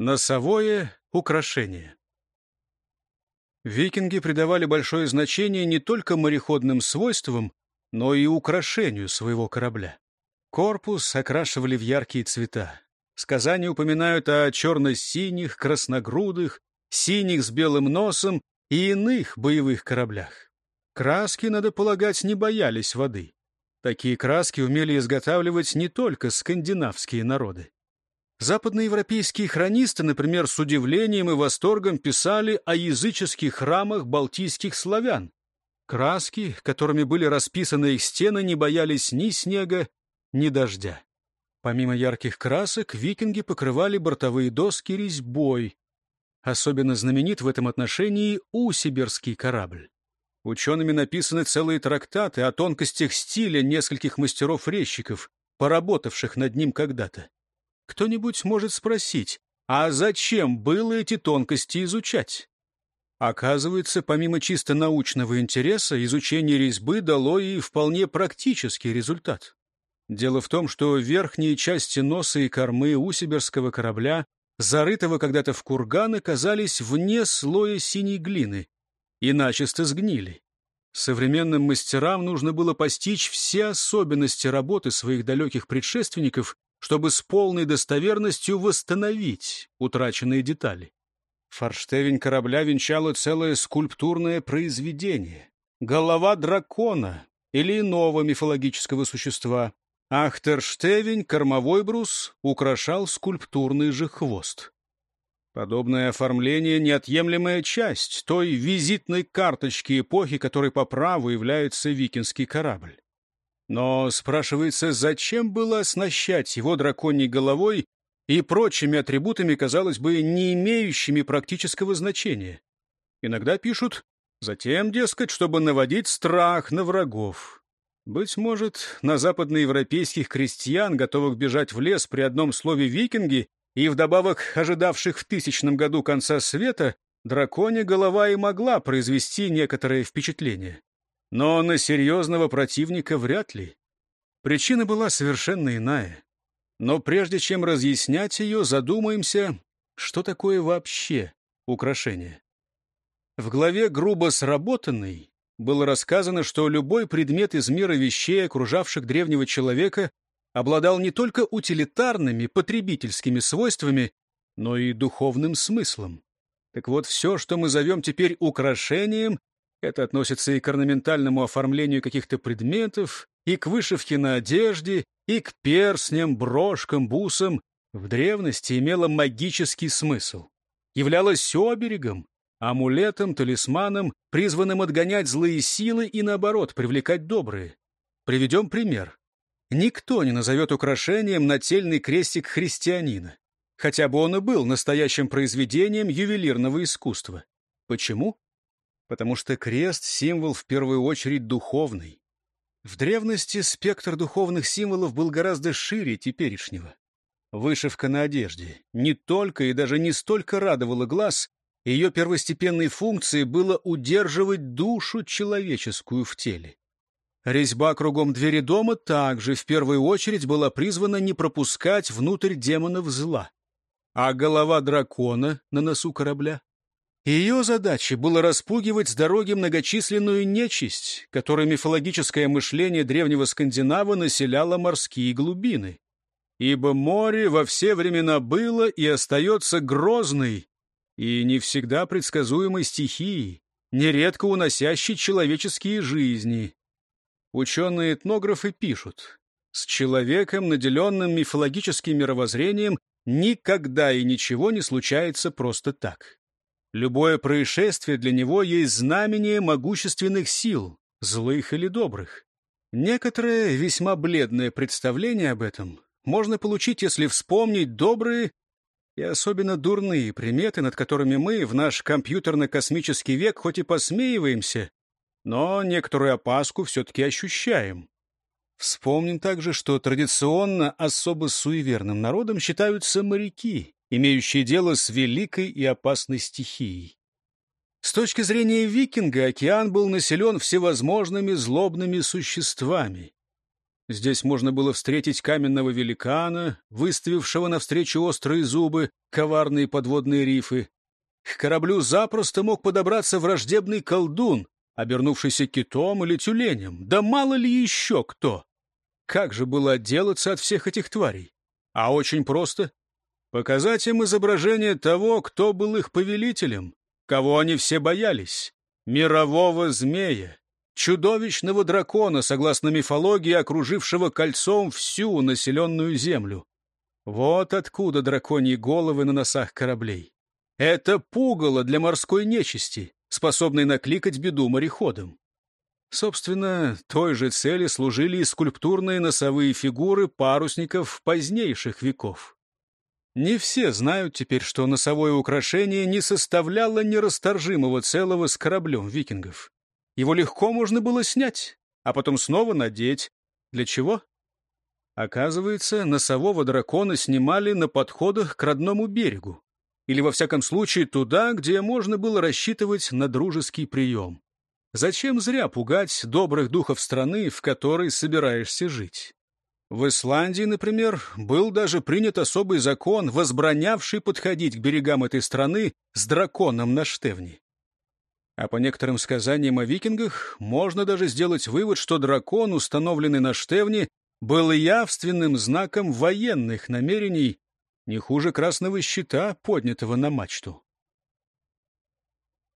Носовое украшение. Викинги придавали большое значение не только мореходным свойствам, но и украшению своего корабля. Корпус окрашивали в яркие цвета. Сказания упоминают о черно-синих, красногрудых, синих с белым носом и иных боевых кораблях. Краски, надо полагать, не боялись воды. Такие краски умели изготавливать не только скандинавские народы. Западноевропейские хронисты, например, с удивлением и восторгом писали о языческих храмах балтийских славян. Краски, которыми были расписаны их стены, не боялись ни снега, ни дождя. Помимо ярких красок, викинги покрывали бортовые доски резьбой. Особенно знаменит в этом отношении Усиберский корабль. Учеными написаны целые трактаты о тонкостях стиля нескольких мастеров-резчиков, поработавших над ним когда-то. Кто-нибудь может спросить, а зачем было эти тонкости изучать? Оказывается, помимо чисто научного интереса, изучение резьбы дало и вполне практический результат. Дело в том, что верхние части носа и кормы усиберского корабля, зарытого когда-то в курган, оказались вне слоя синей глины и начисто сгнили. Современным мастерам нужно было постичь все особенности работы своих далеких предшественников чтобы с полной достоверностью восстановить утраченные детали. Форштевень корабля венчало целое скульптурное произведение. Голова дракона или иного мифологического существа. Ахтерштевень, кормовой брус, украшал скульптурный же хвост. Подобное оформление — неотъемлемая часть той визитной карточки эпохи, которой по праву является викинский корабль. Но, спрашивается, зачем было оснащать его драконьей головой и прочими атрибутами, казалось бы, не имеющими практического значения? Иногда пишут «затем, дескать, чтобы наводить страх на врагов». Быть может, на западноевропейских крестьян, готовых бежать в лес при одном слове «викинги», и вдобавок ожидавших в тысячном году конца света, драконья голова и могла произвести некоторое впечатление. Но на серьезного противника вряд ли. Причина была совершенно иная. Но прежде чем разъяснять ее, задумаемся, что такое вообще украшение. В главе «Грубо сработанный» было рассказано, что любой предмет из мира вещей, окружавших древнего человека, обладал не только утилитарными, потребительскими свойствами, но и духовным смыслом. Так вот, все, что мы зовем теперь украшением, это относится и к орнаментальному оформлению каких-то предметов, и к вышивке на одежде, и к перстням, брошкам, бусам. В древности имело магический смысл. Являлось оберегом, амулетом, талисманом, призванным отгонять злые силы и, наоборот, привлекать добрые. Приведем пример. Никто не назовет украшением нательный крестик христианина, хотя бы он и был настоящим произведением ювелирного искусства. Почему? Потому что крест — символ в первую очередь духовный. В древности спектр духовных символов был гораздо шире теперешнего. Вышивка на одежде не только и даже не столько радовала глаз, ее первостепенной функцией было удерживать душу человеческую в теле. Резьба кругом двери дома также в первую очередь была призвана не пропускать внутрь демонов зла. А голова дракона на носу корабля ее задачей было распугивать с дороги многочисленную нечисть, которой мифологическое мышление древнего Скандинава населяло морские глубины. Ибо море во все времена было и остается грозной и не всегда предсказуемой стихией, нередко уносящей человеческие жизни. Ученые-этнографы пишут, с человеком, наделенным мифологическим мировоззрением, никогда и ничего не случается просто так. Любое происшествие для него есть знамение могущественных сил, злых или добрых. Некоторое весьма бледное представление об этом можно получить, если вспомнить добрые и особенно дурные приметы, над которыми мы в наш компьютерно-космический век хоть и посмеиваемся, но некоторую опаску все-таки ощущаем. Вспомним также, что традиционно особо суеверным народом считаются моряки, имеющие дело с великой и опасной стихией. С точки зрения викинга океан был населен всевозможными злобными существами. Здесь можно было встретить каменного великана, выставившего навстречу острые зубы, коварные подводные рифы. К кораблю запросто мог подобраться враждебный колдун, обернувшийся китом или тюленем. Да мало ли еще кто! Как же было отделаться от всех этих тварей? А очень просто. Показать им изображение того, кто был их повелителем, кого они все боялись. Мирового змея, чудовищного дракона, согласно мифологии, окружившего кольцом всю населенную землю. Вот откуда драконьи головы на носах кораблей. Это пугало для морской нечисти, способной накликать беду мореходам. Собственно, той же цели служили и скульптурные носовые фигуры парусников позднейших веков. Не все знают теперь, что носовое украшение не составляло нерасторжимого целого с кораблем викингов. Его легко можно было снять, а потом снова надеть. Для чего? Оказывается, носового дракона снимали на подходах к родному берегу. Или, во всяком случае, туда, где можно было рассчитывать на дружеский прием. Зачем зря пугать добрых духов страны, в которой собираешься жить? В Исландии, например, был даже принят особый закон, возбранявший подходить к берегам этой страны с драконом на штевне. А по некоторым сказаниям о викингах можно даже сделать вывод, что дракон, установленный на штевне, был явственным знаком военных намерений, не хуже красного щита, поднятого на мачту.